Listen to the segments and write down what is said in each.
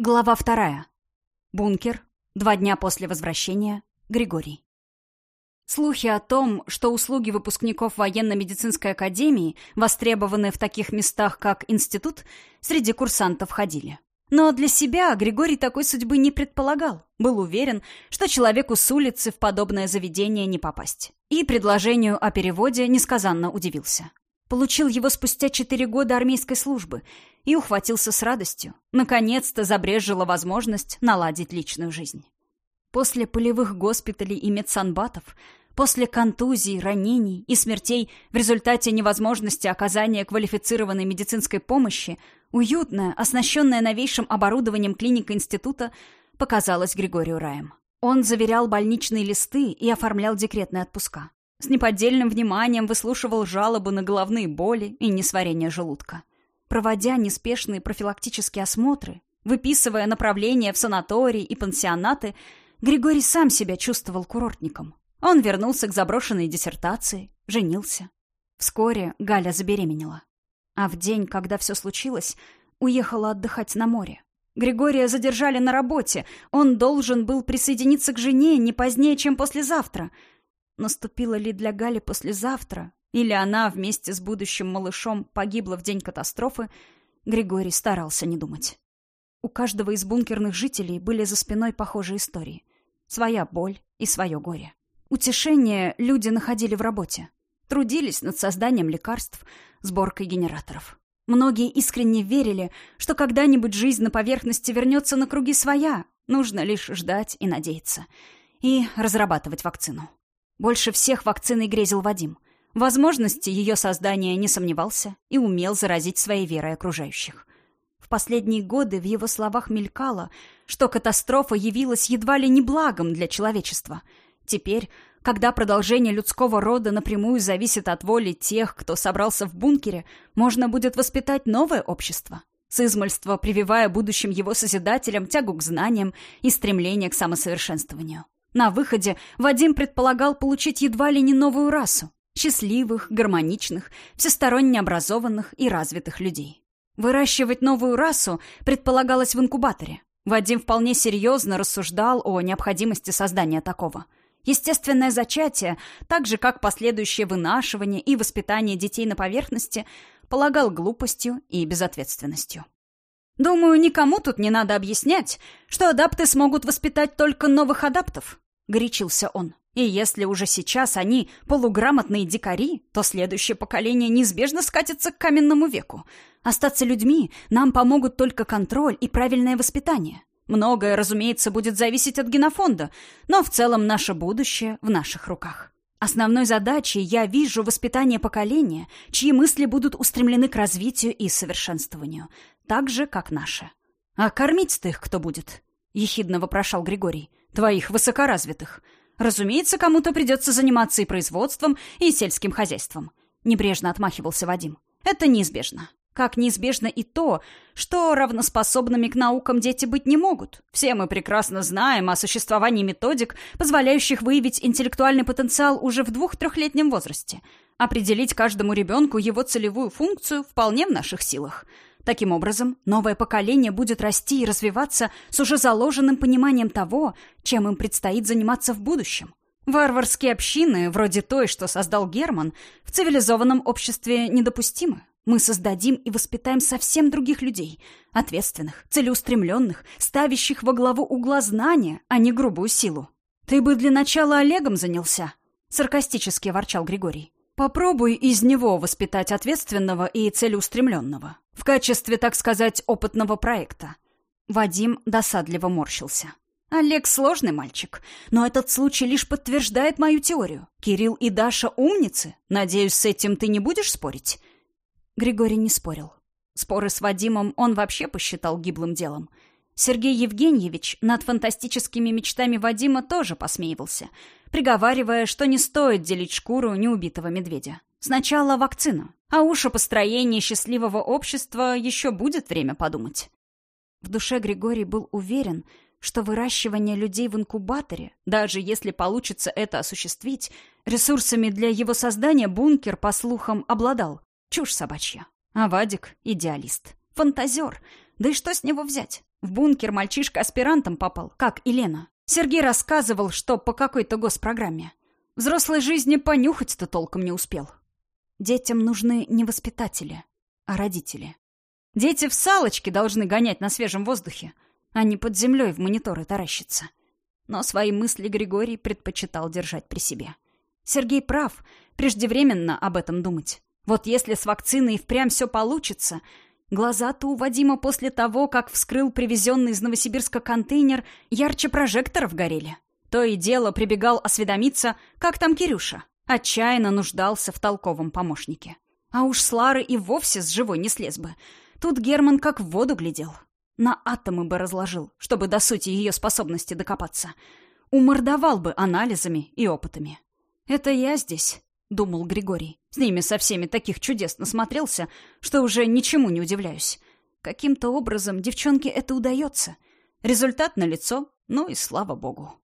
Глава вторая. Бункер. Два дня после возвращения. Григорий. Слухи о том, что услуги выпускников военно-медицинской академии востребованы в таких местах, как институт, среди курсантов ходили. Но для себя Григорий такой судьбы не предполагал. Был уверен, что человеку с улицы в подобное заведение не попасть. И предложению о переводе несказанно удивился. Получил его спустя четыре года армейской службы и ухватился с радостью. Наконец-то забрежила возможность наладить личную жизнь. После полевых госпиталей и медсанбатов, после контузий, ранений и смертей в результате невозможности оказания квалифицированной медицинской помощи, уютная, оснащенная новейшим оборудованием клиника института показалась Григорию раем. Он заверял больничные листы и оформлял декретные отпуска. С неподдельным вниманием выслушивал жалобы на головные боли и несварение желудка. Проводя неспешные профилактические осмотры, выписывая направления в санатории и пансионаты, Григорий сам себя чувствовал курортником. Он вернулся к заброшенной диссертации, женился. Вскоре Галя забеременела. А в день, когда все случилось, уехала отдыхать на море. Григория задержали на работе. Он должен был присоединиться к жене не позднее, чем послезавтра — Наступило ли для Гали послезавтра, или она вместе с будущим малышом погибла в день катастрофы, Григорий старался не думать. У каждого из бункерных жителей были за спиной похожие истории. Своя боль и свое горе. Утешение люди находили в работе. Трудились над созданием лекарств, сборкой генераторов. Многие искренне верили, что когда-нибудь жизнь на поверхности вернется на круги своя, нужно лишь ждать и надеяться. И разрабатывать вакцину. Больше всех вакциной грезил Вадим. В возможности ее создания не сомневался и умел заразить своей верой окружающих. В последние годы в его словах мелькало, что катастрофа явилась едва ли не благом для человечества. Теперь, когда продолжение людского рода напрямую зависит от воли тех, кто собрался в бункере, можно будет воспитать новое общество, с измольства прививая будущим его созидателям тягу к знаниям и стремление к самосовершенствованию. На выходе Вадим предполагал получить едва ли не новую расу — счастливых, гармоничных, всесторонне образованных и развитых людей. Выращивать новую расу предполагалось в инкубаторе. Вадим вполне серьезно рассуждал о необходимости создания такого. Естественное зачатие, так же как последующее вынашивание и воспитание детей на поверхности, полагал глупостью и безответственностью. Думаю, никому тут не надо объяснять, что адапты смогут воспитать только новых адаптов, — горячился он. «И если уже сейчас они полуграмотные дикари, то следующее поколение неизбежно скатится к каменному веку. Остаться людьми нам помогут только контроль и правильное воспитание. Многое, разумеется, будет зависеть от генофонда, но в целом наше будущее в наших руках. Основной задачей я вижу воспитание поколения, чьи мысли будут устремлены к развитию и совершенствованию, так же, как наши. А кормить-то их кто будет?» — ехидно вопрошал Григорий твоих высокоразвитых. Разумеется, кому-то придется заниматься и производством, и сельским хозяйством. Небрежно отмахивался Вадим. Это неизбежно. Как неизбежно и то, что равноспособными к наукам дети быть не могут. Все мы прекрасно знаем о существовании методик, позволяющих выявить интеллектуальный потенциал уже в двух-трехлетнем возрасте. Определить каждому ребенку его целевую функцию вполне в наших силах – Таким образом, новое поколение будет расти и развиваться с уже заложенным пониманием того, чем им предстоит заниматься в будущем. Варварские общины, вроде той, что создал Герман, в цивилизованном обществе недопустимы. Мы создадим и воспитаем совсем других людей, ответственных, целеустремленных, ставящих во главу угла знания, а не грубую силу. «Ты бы для начала Олегом занялся», — саркастически ворчал Григорий. Попробуй из него воспитать ответственного и целеустремленного. В качестве, так сказать, опытного проекта. Вадим досадливо морщился. Олег сложный мальчик, но этот случай лишь подтверждает мою теорию. Кирилл и Даша умницы. Надеюсь, с этим ты не будешь спорить? Григорий не спорил. Споры с Вадимом он вообще посчитал гиблым делом. Сергей Евгеньевич над фантастическими мечтами Вадима тоже посмеивался, приговаривая, что не стоит делить шкуру неубитого медведя. Сначала вакцина, а уж о построении счастливого общества еще будет время подумать. В душе Григорий был уверен, что выращивание людей в инкубаторе, даже если получится это осуществить, ресурсами для его создания бункер, по слухам, обладал. Чушь собачья. А Вадик — идеалист. Фантазер. Да и что с него взять? В бункер мальчишка аспирантом попал, как и Лена. Сергей рассказывал, что по какой-то госпрограмме. Взрослой жизни понюхать-то толком не успел. Детям нужны не воспитатели, а родители. Дети в салочке должны гонять на свежем воздухе, а не под землей в мониторы таращиться. Но свои мысли Григорий предпочитал держать при себе. Сергей прав, преждевременно об этом думать. Вот если с вакциной и впрямь все получится, Глаза-то у Вадима после того, как вскрыл привезенный из Новосибирска контейнер, ярче прожекторов горели. То и дело прибегал осведомиться, как там Кирюша. Отчаянно нуждался в толковом помощнике. А уж с Лары и вовсе с живой не слез бы. Тут Герман как в воду глядел. На атомы бы разложил, чтобы до сути ее способности докопаться. Умордовал бы анализами и опытами. Это я здесь, — думал Григорий. «С ними со всеми таких чудес насмотрелся, что уже ничему не удивляюсь. Каким-то образом девчонке это удается. Результат налицо, ну и слава богу».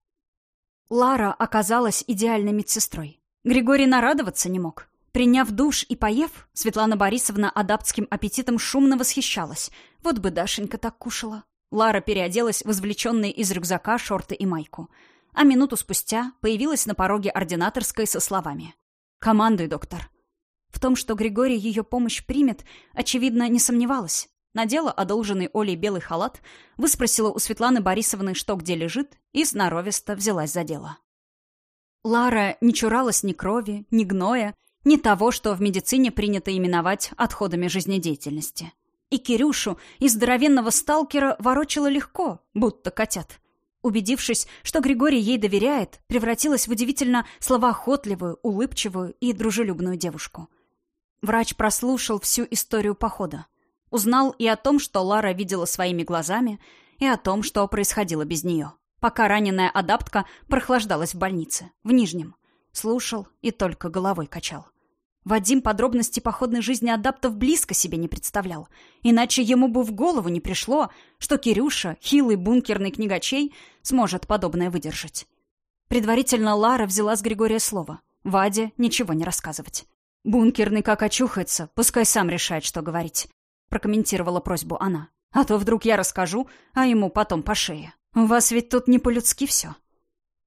Лара оказалась идеальной медсестрой. Григорий нарадоваться не мог. Приняв душ и поев, Светлана Борисовна адаптским аппетитом шумно восхищалась. Вот бы Дашенька так кушала. Лара переоделась в извлеченные из рюкзака шорты и майку. А минуту спустя появилась на пороге ординаторской со словами. «Командуй, доктор». В том, что Григорий ее помощь примет, очевидно, не сомневалась. Надела одолженный Олей белый халат, выспросила у Светланы Борисовны, что где лежит, и сноровисто взялась за дело. Лара не чуралась ни крови, ни гноя, ни того, что в медицине принято именовать отходами жизнедеятельности. И Кирюшу из здоровенного сталкера ворочала легко, будто котят. Убедившись, что Григорий ей доверяет, превратилась в удивительно словоохотливую, улыбчивую и дружелюбную девушку. Врач прослушал всю историю похода. Узнал и о том, что Лара видела своими глазами, и о том, что происходило без нее. Пока раненая адаптка прохлаждалась в больнице, в Нижнем. Слушал и только головой качал. Вадим подробности походной жизни адаптов близко себе не представлял. Иначе ему бы в голову не пришло, что Кирюша, хилый бункерный книгачей, сможет подобное выдержать. Предварительно Лара взяла с Григория слово. Ваде ничего не рассказывать. «Бункерный как очухается, пускай сам решает, что говорить», — прокомментировала просьбу она. «А то вдруг я расскажу, а ему потом по шее. У вас ведь тут не по-людски все».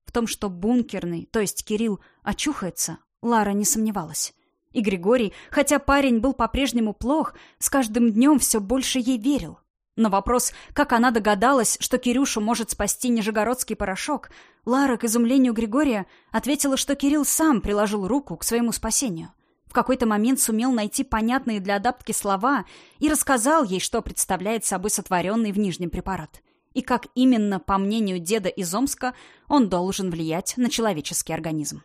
В том, что бункерный, то есть Кирилл, очухается, Лара не сомневалась. И Григорий, хотя парень был по-прежнему плох, с каждым днем все больше ей верил. На вопрос, как она догадалась, что Кирюшу может спасти нижегородский порошок, Лара, к изумлению Григория, ответила, что Кирилл сам приложил руку к своему спасению. В какой-то момент сумел найти понятные для адаптки слова и рассказал ей, что представляет собой сотворенный в Нижнем препарат. И как именно, по мнению деда из Омска, он должен влиять на человеческий организм.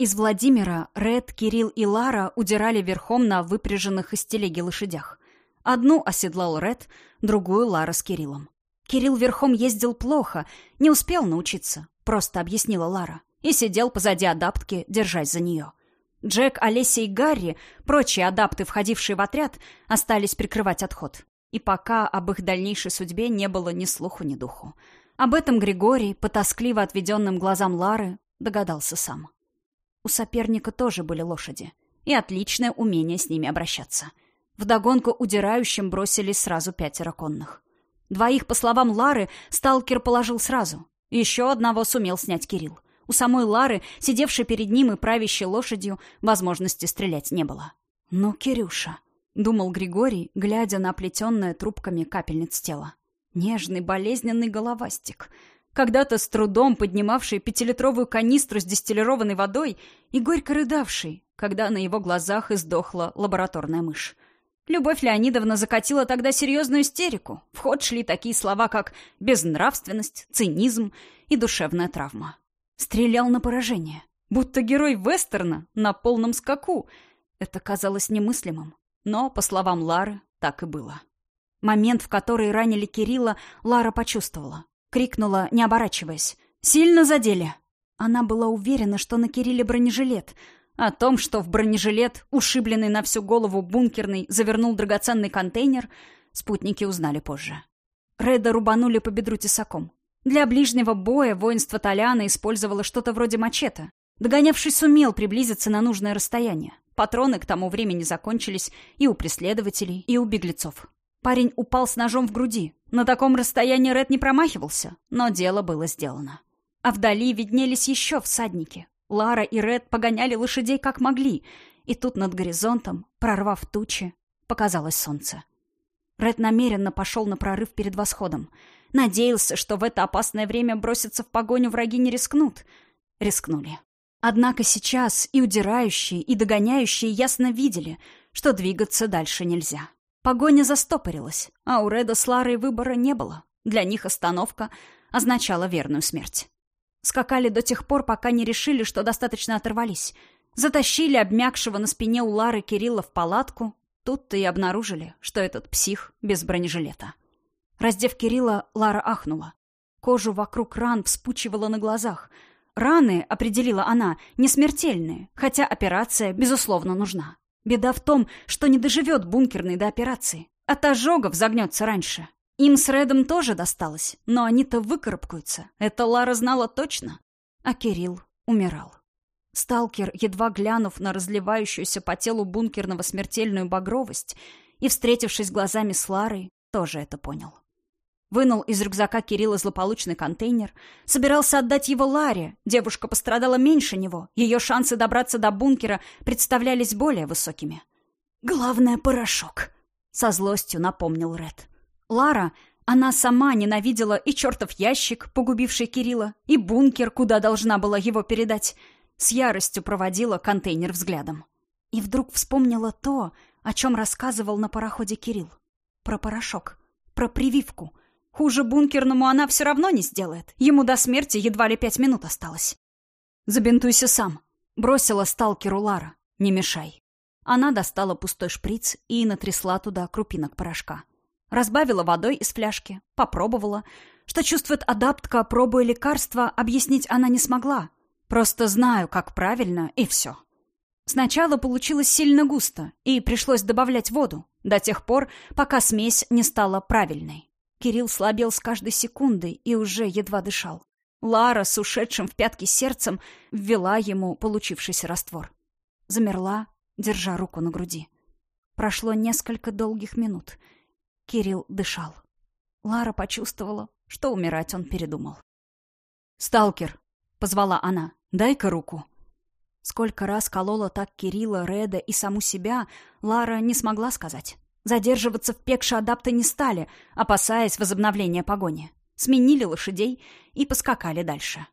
Из Владимира Ред, Кирилл и Лара удирали верхом на выпряженных из телеги лошадях. Одну оседлал Ред, другую Лара с Кириллом. Кирилл верхом ездил плохо, не успел научиться, просто объяснила Лара, и сидел позади адаптки, держась за нее. Джек, Олеся и Гарри, прочие адапты, входившие в отряд, остались прикрывать отход. И пока об их дальнейшей судьбе не было ни слуху, ни духу. Об этом Григорий, по тоскливо отведенным глазам Лары, догадался сам. У соперника тоже были лошади. И отличное умение с ними обращаться. Вдогонку удирающим бросились сразу пятеро конных. Двоих, по словам Лары, сталкер положил сразу. Еще одного сумел снять Кирилл. У самой Лары, сидевшей перед ним и правящей лошадью, возможности стрелять не было. «Ну, Кирюша», — думал Григорий, глядя на оплетенное трубками капельниц тело. «Нежный, болезненный головастик когда-то с трудом поднимавший пятилитровую канистру с дистиллированной водой и горько рыдавший, когда на его глазах издохла лабораторная мышь. Любовь Леонидовна закатила тогда серьезную истерику. В ход шли такие слова, как безнравственность, цинизм и душевная травма. Стрелял на поражение. Будто герой вестерна на полном скаку. Это казалось немыслимым. Но, по словам Лары, так и было. Момент, в который ранили Кирилла, Лара почувствовала. Крикнула, не оборачиваясь. «Сильно задели!» Она была уверена, что на Кирилле бронежилет. О том, что в бронежилет, ушибленный на всю голову бункерный, завернул драгоценный контейнер, спутники узнали позже. Реда рубанули по бедру тесаком. Для ближнего боя воинство Толяна использовало что-то вроде мачете. Догонявший сумел приблизиться на нужное расстояние. Патроны к тому времени закончились и у преследователей, и у беглецов. Парень упал с ножом в груди. На таком расстоянии Ред не промахивался, но дело было сделано. А вдали виднелись еще всадники. Лара и Ред погоняли лошадей как могли, и тут над горизонтом, прорвав тучи, показалось солнце. Ред намеренно пошел на прорыв перед восходом. Надеялся, что в это опасное время броситься в погоню враги не рискнут. Рискнули. Однако сейчас и удирающие, и догоняющие ясно видели, что двигаться дальше нельзя. Погоня застопорилась, а у Реда с Ларой выбора не было. Для них остановка означала верную смерть. Скакали до тех пор, пока не решили, что достаточно оторвались. Затащили обмякшего на спине у Лары Кирилла в палатку. Тут-то и обнаружили, что этот псих без бронежилета. Раздев Кирилла, Лара ахнула. Кожу вокруг ран вспучивала на глазах. Раны, определила она, не смертельные, хотя операция, безусловно, нужна. Беда в том, что не доживет бункерный до операции. От ожогов загнется раньше. Им с Редом тоже досталось, но они-то выкарабкаются. Это Лара знала точно. А Кирилл умирал. Сталкер, едва глянув на разливающуюся по телу бункерного смертельную багровость и, встретившись глазами с Ларой, тоже это понял. Вынул из рюкзака Кирилла злополучный контейнер. Собирался отдать его Ларе. Девушка пострадала меньше него. Ее шансы добраться до бункера представлялись более высокими. «Главное — порошок», — со злостью напомнил Ред. Лара, она сама ненавидела и чертов ящик, погубивший Кирилла, и бункер, куда должна была его передать. С яростью проводила контейнер взглядом. И вдруг вспомнила то, о чем рассказывал на пароходе Кирилл. Про порошок, про прививку — Хуже бункерному она все равно не сделает. Ему до смерти едва ли пять минут осталось. «Забинтуйся сам», — бросила сталкеру Лара. «Не мешай». Она достала пустой шприц и натрясла туда крупинок порошка. Разбавила водой из фляжки, попробовала. Что чувствует адаптка, пробуя лекарства, объяснить она не смогла. Просто знаю, как правильно, и все. Сначала получилось сильно густо, и пришлось добавлять воду, до тех пор, пока смесь не стала правильной. Кирилл слабел с каждой секундой и уже едва дышал. Лара с ушедшим в пятки сердцем ввела ему получившийся раствор. Замерла, держа руку на груди. Прошло несколько долгих минут. Кирилл дышал. Лара почувствовала, что умирать он передумал. «Сталкер!» — позвала она. «Дай-ка руку!» Сколько раз колола так Кирилла, Реда и саму себя, Лара не смогла сказать. Задерживаться в Пекше адапты не стали, опасаясь возобновления погони. Сменили лошадей и поскакали дальше.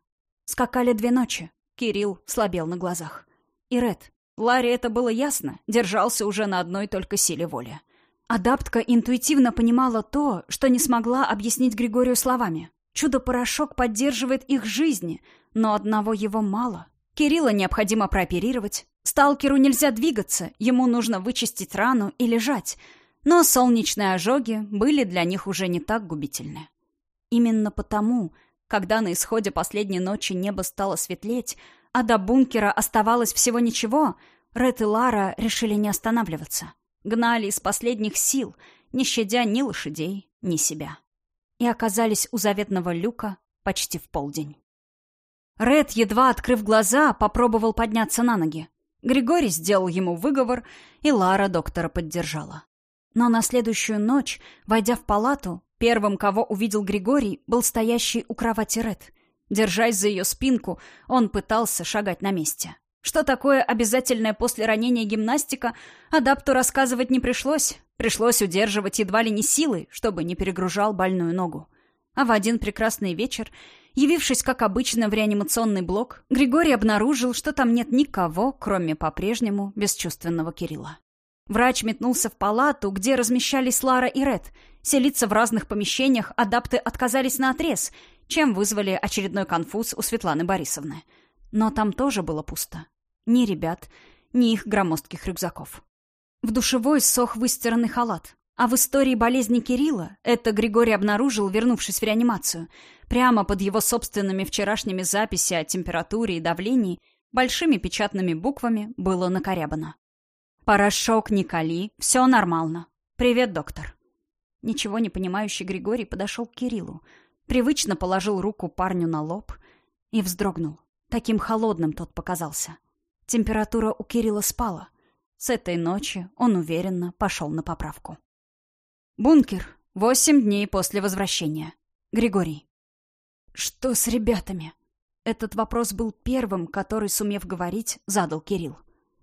Скакали две ночи. Кирилл слабел на глазах. И Ред. Ларе это было ясно, держался уже на одной только силе воли. Адаптка интуитивно понимала то, что не смогла объяснить Григорию словами. Чудо-порошок поддерживает их жизни, но одного его мало. Кирилла необходимо прооперировать. Сталкеру нельзя двигаться, ему нужно вычистить рану и лежать — но солнечные ожоги были для них уже не так губительны. Именно потому, когда на исходе последней ночи небо стало светлеть, а до бункера оставалось всего ничего, Ред и Лара решили не останавливаться. Гнали из последних сил, не щадя ни лошадей, ни себя. И оказались у заветного люка почти в полдень. Ред, едва открыв глаза, попробовал подняться на ноги. Григорий сделал ему выговор, и Лара доктора поддержала. Но на следующую ночь, войдя в палату, первым, кого увидел Григорий, был стоящий у кровати Ред. Держась за ее спинку, он пытался шагать на месте. Что такое обязательное после ранения гимнастика, адапту рассказывать не пришлось. Пришлось удерживать едва ли не силой, чтобы не перегружал больную ногу. А в один прекрасный вечер, явившись, как обычно, в реанимационный блок, Григорий обнаружил, что там нет никого, кроме по-прежнему бесчувственного Кирилла. Врач метнулся в палату, где размещались Лара и Ред. Селиться в разных помещениях адапты отказались на отрез, чем вызвали очередной конфуз у Светланы Борисовны. Но там тоже было пусто. Ни ребят, ни их громоздких рюкзаков. В душевой сох выстиранный халат. А в истории болезни Кирилла это Григорий обнаружил, вернувшись в реанимацию. Прямо под его собственными вчерашними записи о температуре и давлении большими печатными буквами было накорябано. «Порошок не кали, все нормально. Привет, доктор». Ничего не понимающий Григорий подошел к Кириллу, привычно положил руку парню на лоб и вздрогнул. Таким холодным тот показался. Температура у Кирилла спала. С этой ночи он уверенно пошел на поправку. Бункер. Восемь дней после возвращения. Григорий. Что с ребятами? Этот вопрос был первым, который, сумев говорить, задал Кирилл.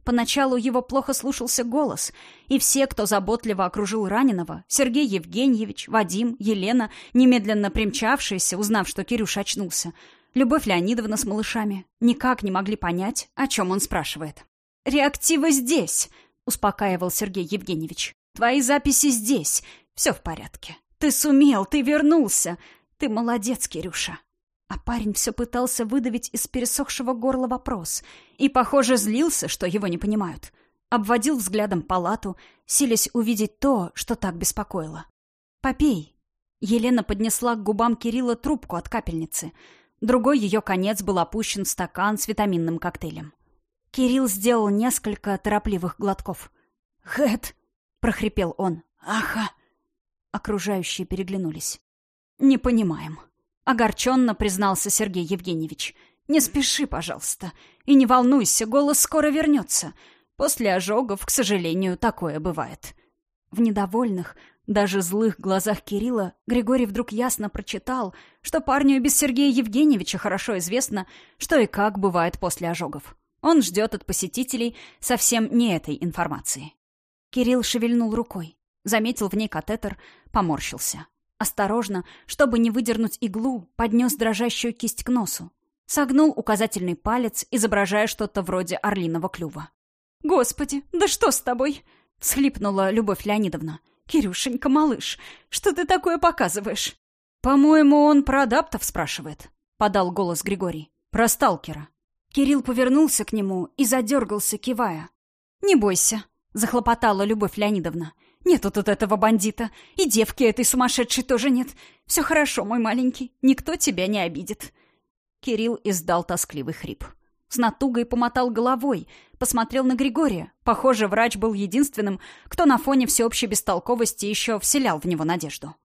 Поначалу его плохо слушался голос, и все, кто заботливо окружил раненого, Сергей Евгеньевич, Вадим, Елена, немедленно примчавшиеся, узнав, что Кирюш очнулся, Любовь Леонидовна с малышами, никак не могли понять, о чем он спрашивает. «Реактивы здесь!» — успокаивал Сергей Евгеньевич. «Твои записи здесь. Все в порядке. Ты сумел, ты вернулся. Ты молодец, Кирюша. А парень все пытался выдавить из пересохшего горла вопрос и, похоже, злился, что его не понимают. Обводил взглядом палату, силясь увидеть то, что так беспокоило. «Попей». Елена поднесла к губам Кирилла трубку от капельницы. Другой ее конец был опущен в стакан с витаминным коктейлем. Кирилл сделал несколько торопливых глотков. «Хэт!» — прохрипел он. «Аха!» Окружающие переглянулись. «Не понимаем», Огорченно признался Сергей Евгеньевич. «Не спеши, пожалуйста. И не волнуйся, голос скоро вернется. После ожогов, к сожалению, такое бывает». В недовольных, даже злых глазах Кирилла Григорий вдруг ясно прочитал, что парню без Сергея Евгеньевича хорошо известно, что и как бывает после ожогов. Он ждет от посетителей совсем не этой информации. Кирилл шевельнул рукой, заметил в ней катетер, поморщился. Осторожно, чтобы не выдернуть иглу, поднес дрожащую кисть к носу. Согнул указательный палец, изображая что-то вроде орлиного клюва. «Господи, да что с тобой?» — всхлипнула Любовь Леонидовна. «Кирюшенька, малыш, что ты такое показываешь?» «По-моему, он про адаптов спрашивает», — подал голос Григорий. «Про сталкера». Кирилл повернулся к нему и задергался, кивая. «Не бойся», — захлопотала Любовь Леонидовна. Нету тут этого бандита. И девки этой сумасшедшей тоже нет. Все хорошо, мой маленький. Никто тебя не обидит. Кирилл издал тоскливый хрип. С натугой помотал головой, посмотрел на Григория. Похоже, врач был единственным, кто на фоне всеобщей бестолковости еще вселял в него надежду.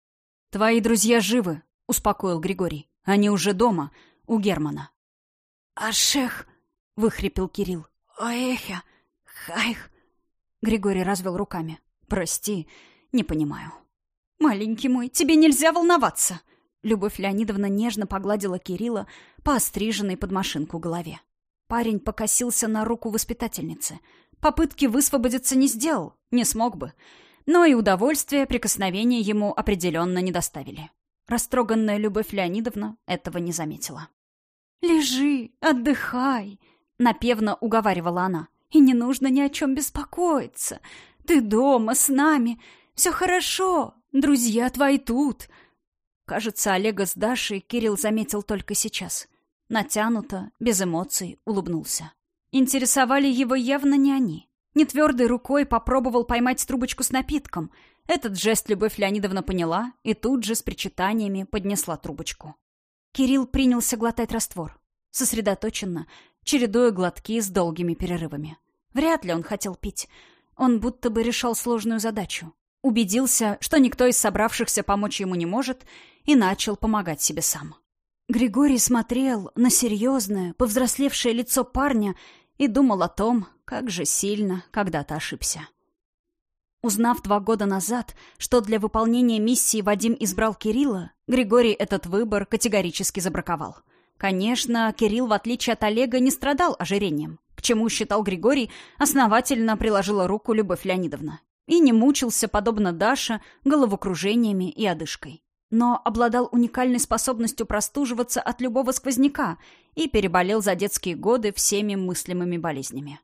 «Твои друзья живы», — успокоил Григорий. «Они уже дома, у Германа». «А шех?» — выхрипел Кирилл. «Оэхя! Хайх!» Григорий развел руками. «Прости, не понимаю». «Маленький мой, тебе нельзя волноваться!» Любовь Леонидовна нежно погладила Кирилла по остриженной под машинку голове. Парень покосился на руку воспитательницы. Попытки высвободиться не сделал, не смог бы. Но и удовольствия прикосновения ему определенно не доставили. Растроганная Любовь Леонидовна этого не заметила. «Лежи, отдыхай», — напевно уговаривала она. «И не нужно ни о чем беспокоиться. Ты дома, с нами. Все хорошо. Друзья твои тут. Кажется, Олега с Дашей Кирилл заметил только сейчас. Натянуто, без эмоций, улыбнулся. Интересовали его явно не они. Нетвердой рукой попробовал поймать трубочку с напитком. Этот жест Любовь Леонидовна поняла и тут же с причитаниями поднесла трубочку. Кирилл принялся глотать раствор. Сосредоточенно, чередуя глотки с долгими перерывами. Вряд ли он хотел пить. Он будто бы решал сложную задачу. Убедился, что никто из собравшихся помочь ему не может, и начал помогать себе сам. Григорий смотрел на серьезное, повзрослевшее лицо парня и думал о том, как же сильно когда-то ошибся. Узнав два года назад, что для выполнения миссии Вадим избрал Кирилла, Григорий этот выбор категорически забраковал. Конечно, Кирилл, в отличие от Олега, не страдал ожирением к чему считал Григорий, основательно приложила руку Любовь Леонидовна. И не мучился, подобно Даше, головокружениями и одышкой. Но обладал уникальной способностью простуживаться от любого сквозняка и переболел за детские годы всеми мыслимыми болезнями.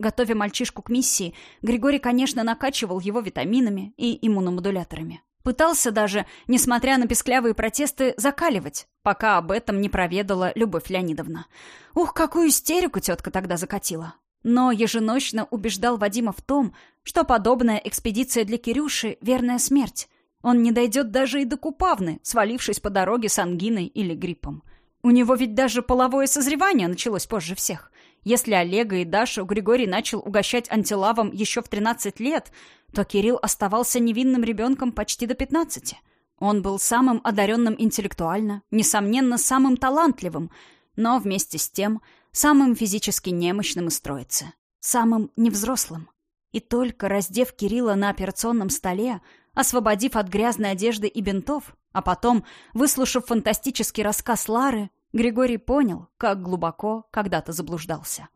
Готовя мальчишку к миссии, Григорий, конечно, накачивал его витаминами и иммуномодуляторами. Пытался даже, несмотря на песклявые протесты, закаливать, пока об этом не проведала Любовь Леонидовна. Ух, какую истерику тетка тогда закатила. Но еженочно убеждал Вадима в том, что подобная экспедиция для Кирюши — верная смерть. Он не дойдет даже и до Купавны, свалившись по дороге с ангиной или гриппом. У него ведь даже половое созревание началось позже всех. Если Олега и Дашу Григорий начал угощать антилавом еще в 13 лет, то Кирилл оставался невинным ребенком почти до 15. Он был самым одаренным интеллектуально, несомненно, самым талантливым, но вместе с тем самым физически немощным из троицы, самым невзрослым. И только раздев Кирилла на операционном столе, освободив от грязной одежды и бинтов, а потом, выслушав фантастический рассказ Лары, Григорий понял, как глубоко когда-то заблуждался.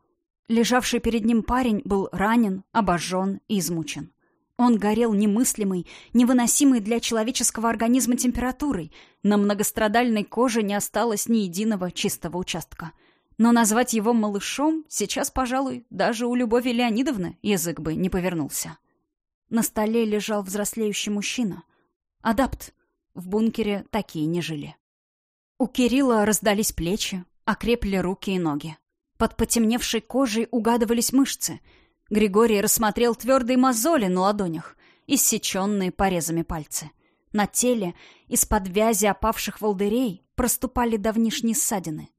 Лежавший перед ним парень был ранен, обожжен и измучен. Он горел немыслимой, невыносимой для человеческого организма температурой. На многострадальной коже не осталось ни единого чистого участка. Но назвать его малышом сейчас, пожалуй, даже у Любови Леонидовны язык бы не повернулся. На столе лежал взрослеющий мужчина. Адапт. В бункере такие не жили. У Кирилла раздались плечи, окрепли руки и ноги. Под потемневшей кожей угадывались мышцы. Григорий рассмотрел твердые мозоли на ладонях, иссеченные порезами пальцы. На теле из-под вязи опавших волдырей проступали давнишние ссадины.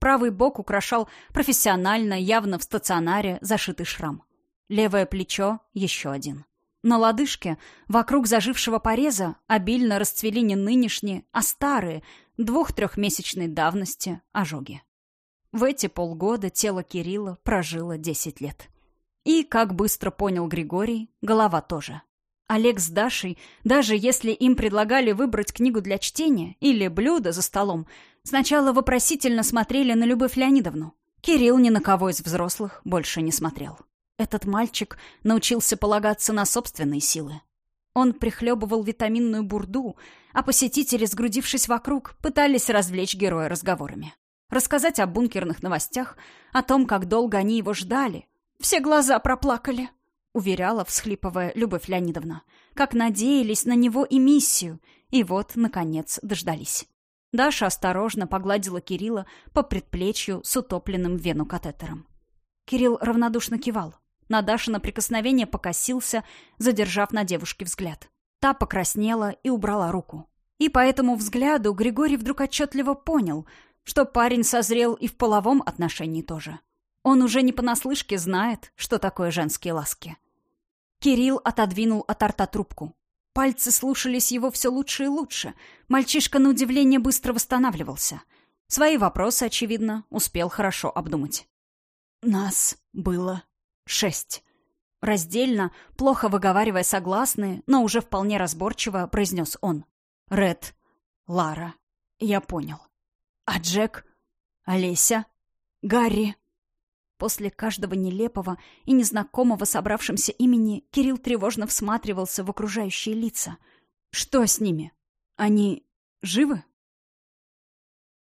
Правый бок украшал профессионально, явно в стационаре, зашитый шрам. Левое плечо — еще один. На лодыжке, вокруг зажившего пореза, обильно расцвели не нынешние, а старые, двух-трехмесячной давности ожоги. В эти полгода тело Кирилла прожило десять лет. И, как быстро понял Григорий, голова тоже. Олег с Дашей, даже если им предлагали выбрать книгу для чтения или блюдо за столом, сначала вопросительно смотрели на Любовь Леонидовну. Кирилл ни на кого из взрослых больше не смотрел. Этот мальчик научился полагаться на собственные силы. Он прихлебывал витаминную бурду, а посетители, сгрудившись вокруг, пытались развлечь героя разговорами. Рассказать о бункерных новостях, о том, как долго они его ждали. «Все глаза проплакали», — уверяла, всхлипывая Любовь Леонидовна. «Как надеялись на него и миссию. И вот, наконец, дождались». Даша осторожно погладила Кирилла по предплечью с утопленным в вену катетером. Кирилл равнодушно кивал. На Дашина прикосновение покосился, задержав на девушке взгляд. Та покраснела и убрала руку. И по этому взгляду Григорий вдруг отчетливо понял, что парень созрел и в половом отношении тоже. Он уже не понаслышке знает, что такое женские ласки. Кирилл отодвинул от рта трубку. Пальцы слушались его все лучше и лучше. Мальчишка, на удивление, быстро восстанавливался. Свои вопросы, очевидно, успел хорошо обдумать. «Нас было Шесть. Раздельно, плохо выговаривая согласные, но уже вполне разборчиво произнес он. Ред. Лара. Я понял. А Джек? Олеся? Гарри? После каждого нелепого и незнакомого собравшимся имени Кирилл тревожно всматривался в окружающие лица. Что с ними? Они живы?